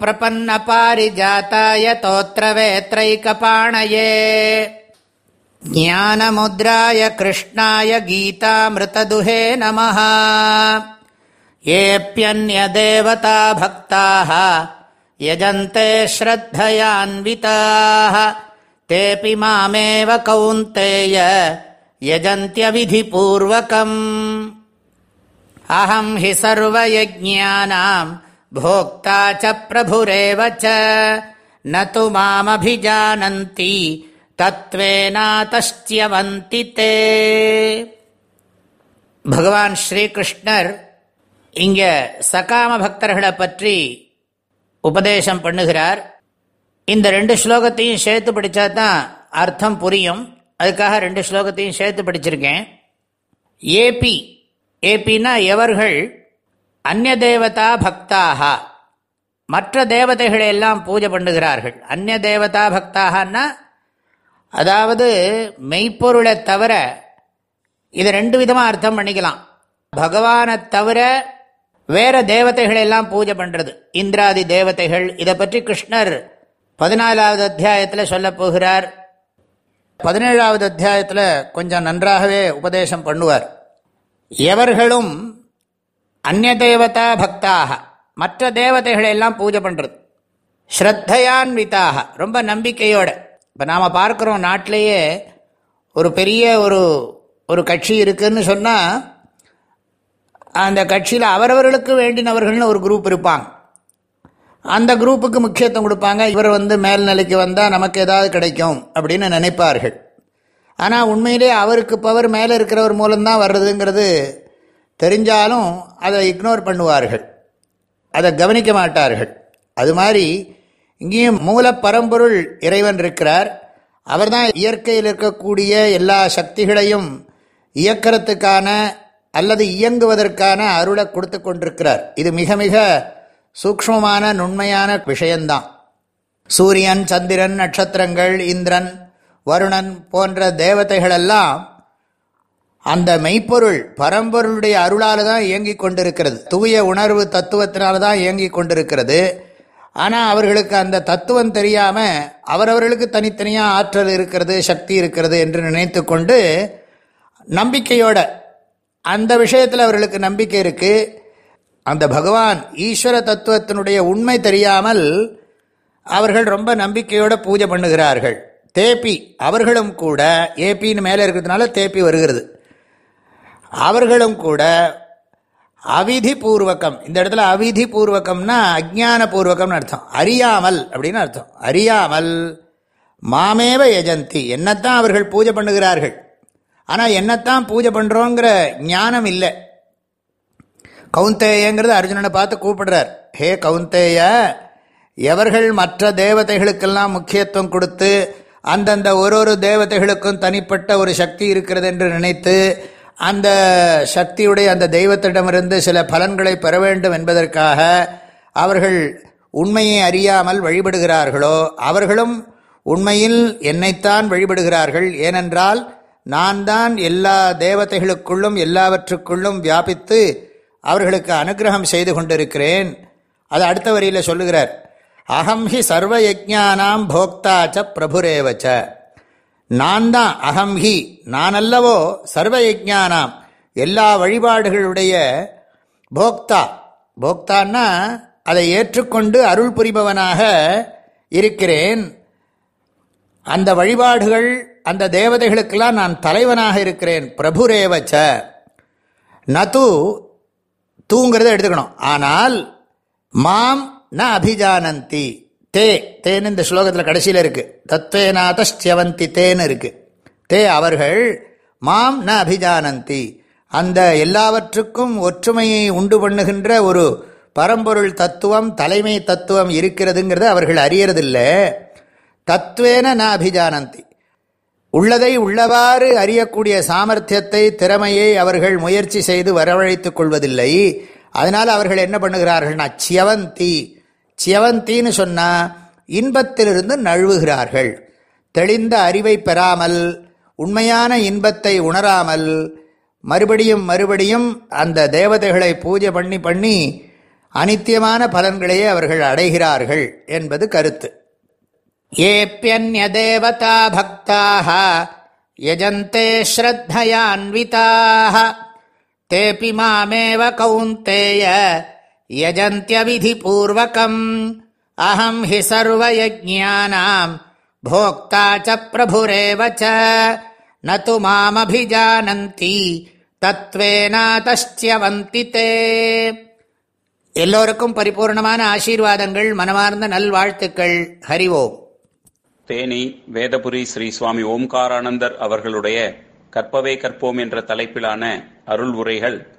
प्रपन्नपारिजाताय तोत्रवेत्रैकपाणये ज्ञानमुद्राय कृष्णाय गीतामृतदुहे नमः येऽप्यन्यदेवता भक्ताः यजन्ते श्रद्धयान्विताः तेऽपि मामेव कौन्तेय यजन्त्यविधिपूर्वकम् अहम् हि सर्वयज्ञानाम् भोक्ता च प्रभुरेव च न तु मामभिजानन्ति தத்வேனாதஸ்தியவந்தி தே பகவான் ஸ்ரீகிருஷ்ணர் இங்க சகாம பக்தர்களை பற்றி உபதேசம் பண்ணுகிறார் இந்த ரெண்டு ஸ்லோகத்தையும் சேர்த்து படித்தா தான் அர்த்தம் புரியும் அதுக்காக ரெண்டு ஸ்லோகத்தையும் சேர்த்து படிச்சிருக்கேன் ஏபி ஏபின்னா எவர்கள் அந்நிய தேவதா பக்தாக மற்ற தேவதைகளை எல்லாம் பூஜை பண்ணுகிறார்கள். அந்நிய தேவதா பக்தாகன்னா அதாவது மெய்ப்பொருளை தவிர இதை ரெண்டு விதமாக அர்த்தம் பண்ணிக்கலாம். பகவானை தவிர வேற தேவதைகளை எல்லாம் பூஜை பண்ணுறது இந்திராதி தேவதைகள் இதை பற்றி கிருஷ்ணர் பதினாலாவது அத்தியாயத்தில் சொல்ல போகிறார். பதினேழாவது அத்தியாயத்தில் கொஞ்சம் நன்றாகவே உபதேசம் பண்ணுவார். எவர்களும் அந்நிய தேவதா பக்தாக. மற்ற தேவதைகளை எல்லாம் பூஜை பண்ணுறது ஸ்ரத்தையான்விதாக ரொம்ப நம்பிக்கையோட. இப்போ நாம் பார்க்குறோம் நாட்டிலேயே ஒரு பெரிய ஒரு ஒரு கட்சி இருக்குதுன்னு சொன்னால் அந்த கட்சியில் அவரவர்களுக்கு வேண்டினவர்கள்னு ஒரு குரூப் இருப்பாங்க. அந்த குரூப்புக்கு முக்கியத்துவம் கொடுப்பாங்க. இவர் வந்து மேல்நிலைக்கு வந்தால் நமக்கு ஏதாவது கிடைக்கும் அப்படின்னு நினைப்பார்கள். ஆனால் உண்மையிலே அவருக்கு பவர் மேலே இருக்கிறவர் மூலம்தான் வர்றதுங்கிறது தெரிஞ்சாலும் அதை இக்னோர் பண்ணுவார்கள். அதை கவனிக்க மாட்டார்கள். அது மாதிரி இங்கேயும் மூல பரம்பொருள் இறைவன் இருக்கிறார். அவர்தான் இயற்கையில் இருக்கக்கூடிய எல்லா சக்திகளையும் இயக்கிறதுக்கான அல்லது இயங்குவதற்கான அருளை கொடுத்து கொண்டிருக்கிறார். இது மிக மிக சூக்மமான நுண்மையான விஷயந்தான். சூரியன் சந்திரன் நட்சத்திரங்கள் இந்திரன் வருணன் போன்ற தேவதைகளெல்லாம் அந்த மெய்ப்பொருள் பரம்பொருளுடைய அருளால் தான் இயங்கி கொண்டிருக்கிறது. தூய உணர்வு தத்துவத்தினால தான் இயங்கி கொண்டிருக்கிறது. ஆனால் அவர்களுக்கு அந்த தத்துவம் தெரியாமல் அவரவர்களுக்கு தனித்தனியாக ஆற்றல் இருக்கிறது சக்தி இருக்கிறது என்று நினைத்து கொண்டு நம்பிக்கையோட அந்த விஷயத்தில் அவர்களுக்கு நம்பிக்கை இருக்குது அந்த பகவான் ஈஸ்வர தத்துவத்தினுடைய உண்மை தெரியாமல் அவர்கள் ரொம்ப நம்பிக்கையோடு பூஜை பண்ணுகிறார்கள். தேப்பி அவர்களும் கூட ஏபின்னு மேலே இருக்கிறதுனால தேப்பி வருகிறது. அவர்களும் கூட அவிதி பூர்வகம் இந்த இடத்துல அவிதி பூர்வகம்னா அஜான பூர்வகம்னு அர்த்தம். அறியாமல் அப்படின்னு அர்த்தம். அறியாமல் மாமேவ எஜந்தி. என்னத்தான் அவர்கள் பூஜை பண்ணுகிறார்கள். ஆனால் என்னத்தான் பூஜை பண்ணுறோங்கிற ஞானம் இல்லை. கவுந்தேயங்கிறது அர்ஜுனனை பார்த்து கூப்பிடுறார். ஹே கவுந்தேய எவர்கள் மற்ற தேவதைகளுக்கெல்லாம் முக்கியத்துவம் கொடுத்து அந்தந்த ஒரு ஒரு தேவதைகளுக்கும் தனிப்பட்ட ஒரு சக்தி இருக்கிறது என்று நினைத்து அந்த சக்தியுடைய அந்த தெய்வத்திடமிருந்து சில பலன்களை பெற வேண்டும் என்பதற்காக அவர்கள் உண்மையை அறியாமல் வழிபடுகிறார்களோ அவர்களும் உண்மையில் என்னைத்தான் வழிபடுகிறார்கள். ஏனென்றால் நான் தான் எல்லா தேவதைகளுக்குள்ளும் எல்லாவற்றுக்குள்ளும் வியாபித்து அவர்களுக்கு அனுகிரகம் செய்து கொண்டிருக்கிறேன். அது அடுத்த வரியில் சொல்லுகிறார். அகம் ஹி சர்வ யஜானாம் போக்தாச்ச பிரபுரேவச்ச. நான் தான் அகம் ஹி. நான் அல்லவோ சர்வ யஜானாம் எல்லா வழிபாடுகளுடைய போக்தா. போக்தான்னா அதை ஏற்றுக்கொண்டு அருள் புரிபவனாக இருக்கிறேன். அந்த வழிபாடுகள் அந்த தேவதைகளுக்கெல்லாம் நான் தலைவனாக இருக்கிறேன். பிரபுரேவச்ச. நது தூங்கிறத எடுத்துக்கணும். ஆனால் மாம் ந அபிஜானந்தி. தே தேன்னு இந்த ஸ்லோகத்தில் கடைசியில் இருக்குது தத்வேநாதஸ்யவந்தி தேன்னு இருக்கு. தே அவர்கள் மாம் ந அபிஜானந்தி. அந்த எல்லாவற்றுக்கும் ஒற்றுமையை உண்டு பண்ணுகின்ற ஒரு பரம்பொருள் தத்துவம் தலைமை தத்துவம் இருக்கிறதுங்கிறத அவர்கள் அறியறதில்லை. தத்துவேன ந அபிஜானந்தி. உள்ளதை உள்ளவாறு அறியக்கூடிய சாமர்த்தியத்தை திறமையை அவர்கள் முயற்சி செய்து வரவழைத்துக் கொள்வதில்லை. அதனால் அவர்கள் என்ன பண்ணுகிறார்கள்னா சியவந்தி சியவந்தின்னு சொன்னால் இன்பத்திலிருந்து நழுவுகிறார்கள். தெளிந்த அறிவை பெறாமல் உண்மையான இன்பத்தை உணராமல் மறுபடியும் மறுபடியும் அந்த தேவதைகளை பூஜை பண்ணி பண்ணி அனித்தியமான பலன்களையே அவர்கள் அடைகிறார்கள் என்பது கருத்து. ஏப்பியன்யதேவதா பக்தாக யஜந்தே ஸ்ரத்தயான்விதாக தேபி மாமேவ கௌந்தேய யஜந்தியவிதிபூர்வகம் அஹம் ஹி சர்வயஜானாம் போக்தா ச பிரபுரேவ ச நது மாமபிஜானந்தி தத்வேனாதஸ்யவந்தி தே எல்லோருக்கும் பரிபூர்ணமான ஆசீர்வாதங்கள் மனமார்ந்த நல்வாழ்த்துக்கள் ஹரிவோம் தேனி வேதபுரி ஸ்ரீ சுவாமி ஓம்காரானந்தர் அவர்களுடைய கற்பவே கற்போம் என்ற தலைப்பிலான அருள் உரைகள்